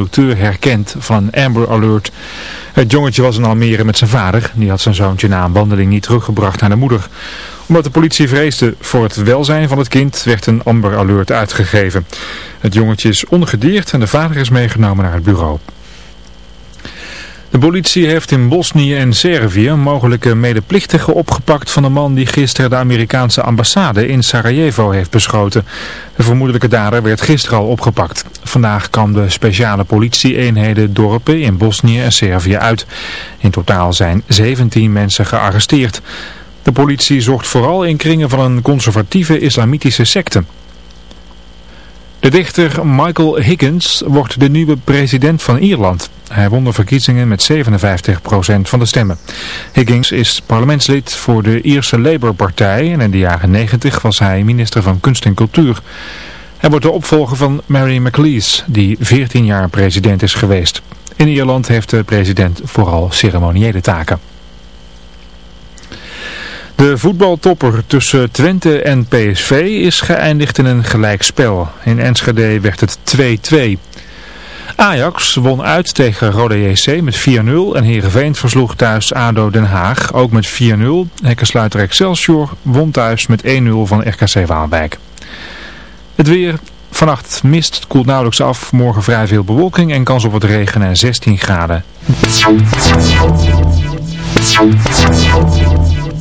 conducteur herkend van Amber Alert. Het jongetje was in Almere met zijn vader. Die had zijn zoontje na een wandeling niet teruggebracht naar de moeder. Omdat de politie vreesde voor het welzijn van het kind werd een Amber Alert uitgegeven. Het jongetje is ongedeerd en de vader is meegenomen naar het bureau. De politie heeft in Bosnië en Servië mogelijke medeplichtigen opgepakt van de man die gisteren de Amerikaanse ambassade in Sarajevo heeft beschoten. De vermoedelijke dader werd gisteren al opgepakt. Vandaag kwam de speciale politie-eenheden dorpen in Bosnië en Servië uit. In totaal zijn 17 mensen gearresteerd. De politie zocht vooral in kringen van een conservatieve islamitische secte. De dichter Michael Higgins wordt de nieuwe president van Ierland. Hij won de verkiezingen met 57% van de stemmen. Higgins is parlementslid voor de Ierse Labour-partij en in de jaren 90 was hij minister van Kunst en Cultuur. Hij wordt de opvolger van Mary McLeese, die 14 jaar president is geweest. In Ierland heeft de president vooral ceremoniële taken. De voetbaltopper tussen Twente en PSV is geëindigd in een gelijkspel. In Enschede werd het 2-2. Ajax won uit tegen Rode JC met 4-0 en Heerenveen versloeg thuis ADO Den Haag ook met 4-0. Hekkensluiter Excelsior won thuis met 1-0 van RKC Waalwijk. Het weer, vannacht mist, het koelt nauwelijks af, morgen vrij veel bewolking en kans op wat regen en 16 graden.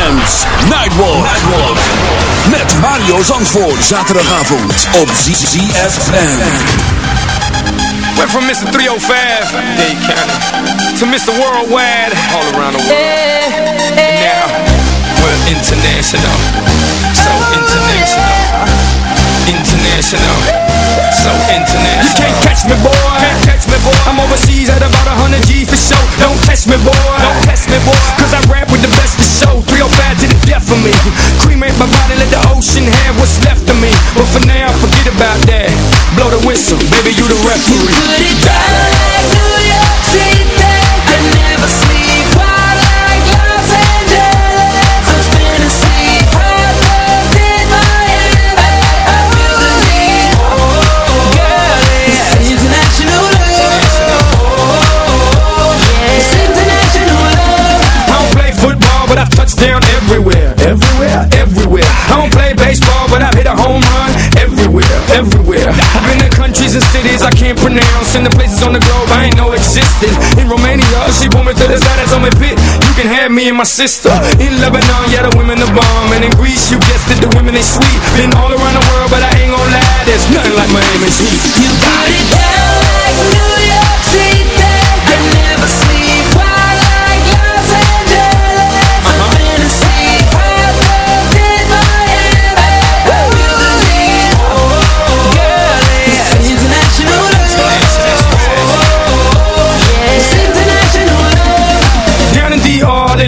ZFM's Nightwalk. Nightwalk. Met Mario Zandvoort. Zaterdagavond op ZFM. Went from Mr. 305, Day County, to Mr. Worldwide, all around the world. And now, we're international. So international. International. So international. You can't catch me, boy. Can't catch me, boy. I'm overseas at about a hundred G for show. Don't test me, boy. Don't test me, boy. Cause I rap with the best of show. 305 to the death of me. Cremate my body, let the ocean have what's left of me. But for now, forget about that. Blow the whistle, baby, you the referee. You put it down like New York City. Everywhere. I don't play baseball, but I've hit a home run everywhere, everywhere. I've been to countries and cities I can't pronounce, and the places on the globe I ain't know existed. In Romania, she pulled me to the side and told me, Pit, you can have me and my sister. In Lebanon, yeah, the women are bomb, and in Greece, you guessed it, the women they sweet. Been all around the world, but I ain't gonna lie, there's nothing like Miami's heat. You got it down like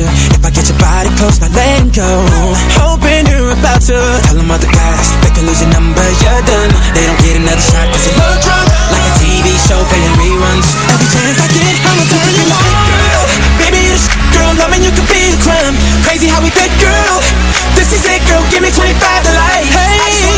you. If I get your body close, not letting go. Hoping you're about to. Tell them other guys, they can lose your number, you're done. They don't get another shot cause you're love drunk Like a TV show playing reruns. Every chance I get, I'ma turn you on. Girl, baby, you're the girl Loving you could be a crime. Crazy how we fit, girl. This is it, girl, give me 25 to life. Hey.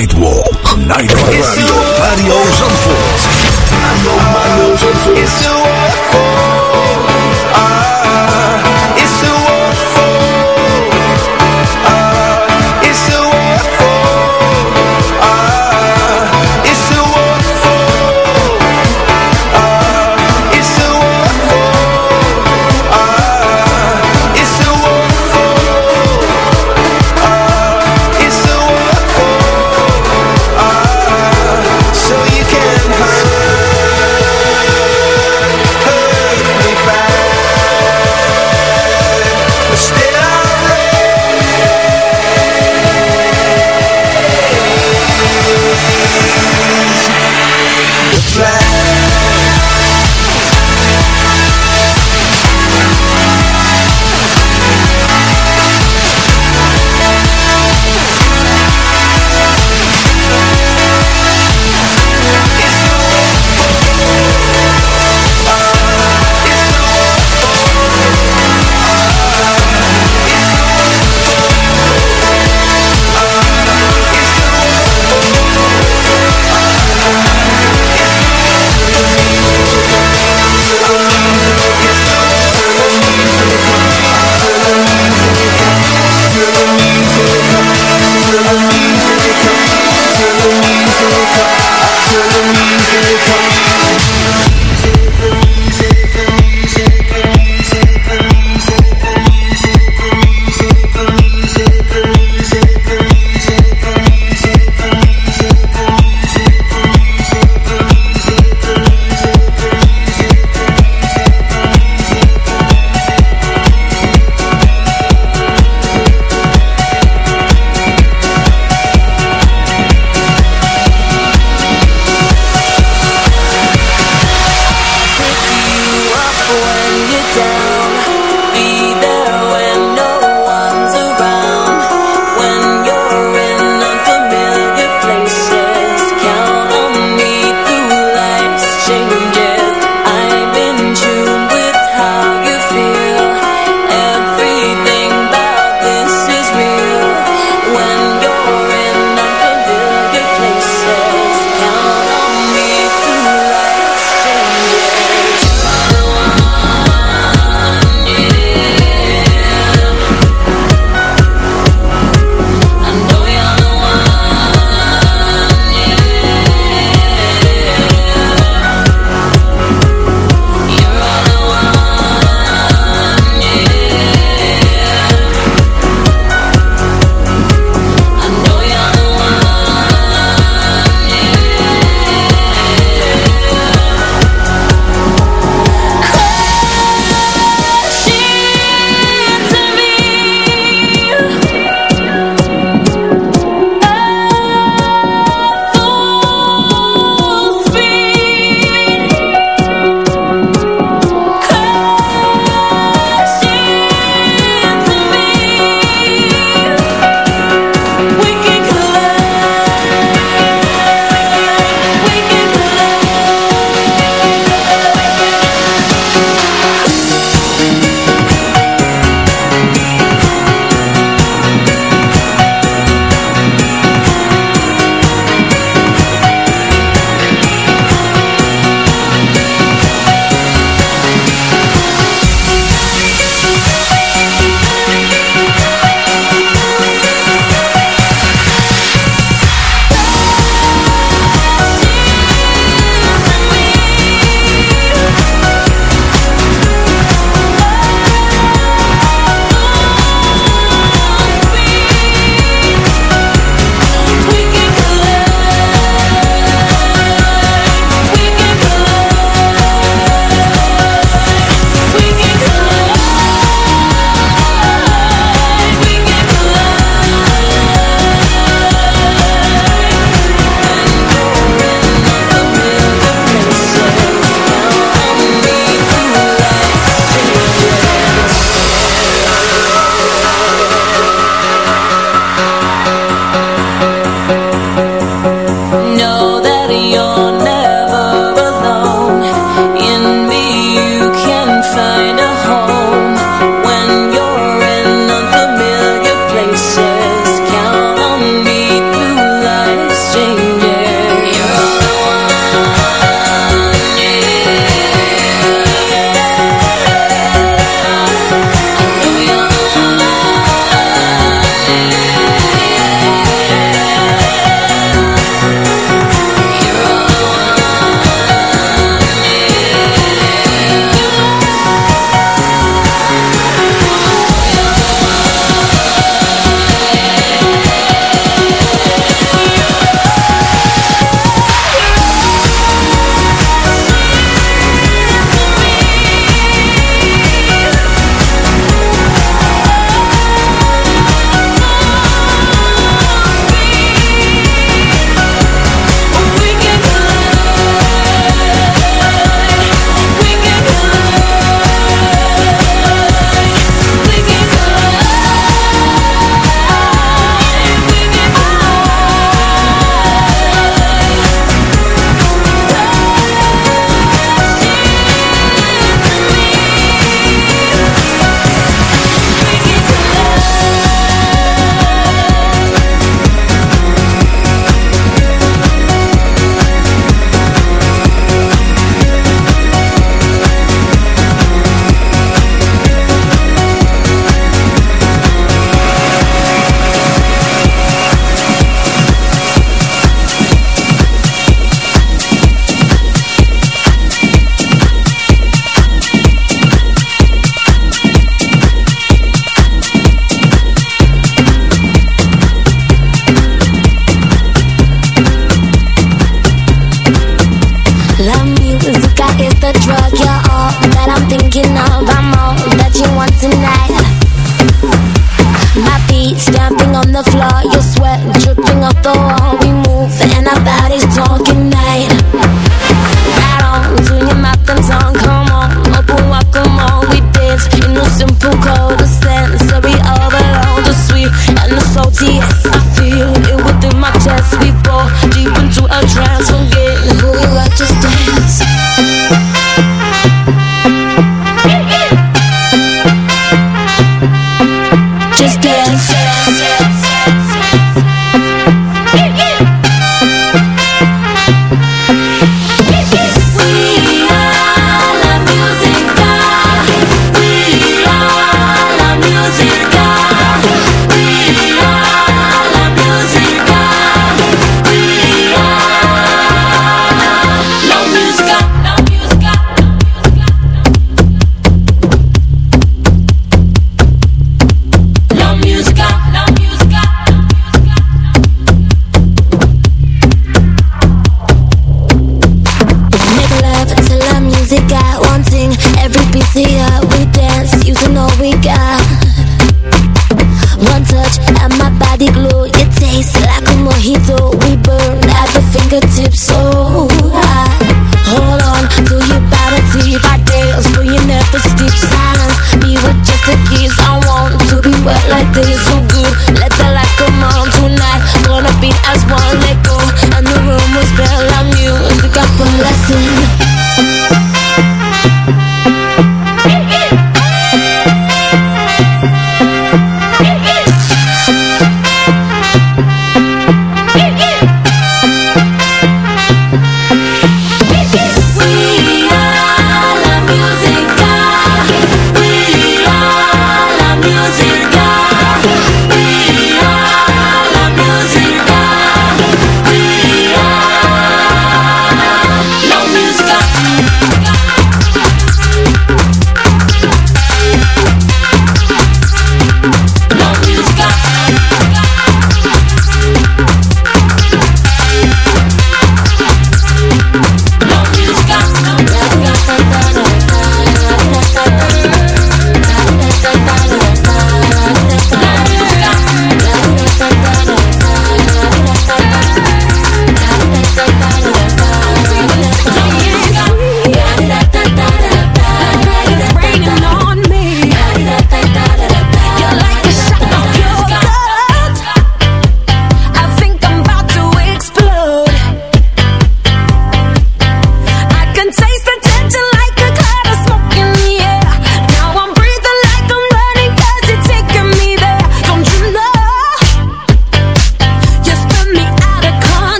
Nightwalk. Nightwalk.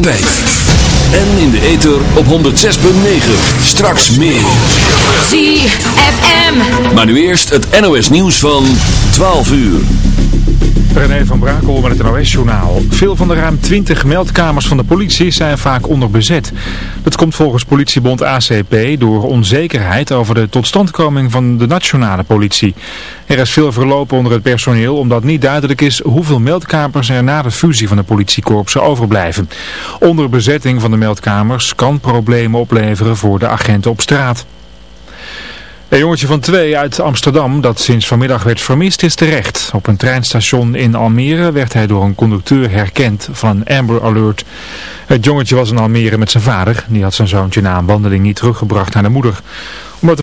En in de ether op 106.9. Straks meer. ZFM. Maar nu eerst het NOS nieuws van 12 uur. René van Brakel met het NOS-journaal. Veel van de ruim 20 meldkamers van de politie zijn vaak onderbezet. Dat komt volgens politiebond ACP door onzekerheid over de totstandkoming van de nationale politie. Er is veel verlopen onder het personeel omdat niet duidelijk is hoeveel meldkamers er na de fusie van de politiekorpsen overblijven. Onderbezetting van de meldkamers kan problemen opleveren voor de agenten op straat. Een jongetje van twee uit Amsterdam dat sinds vanmiddag werd vermist is terecht. Op een treinstation in Almere werd hij door een conducteur herkend van Amber Alert. Het jongetje was in Almere met zijn vader. Die had zijn zoontje na een wandeling niet teruggebracht naar de moeder. Omdat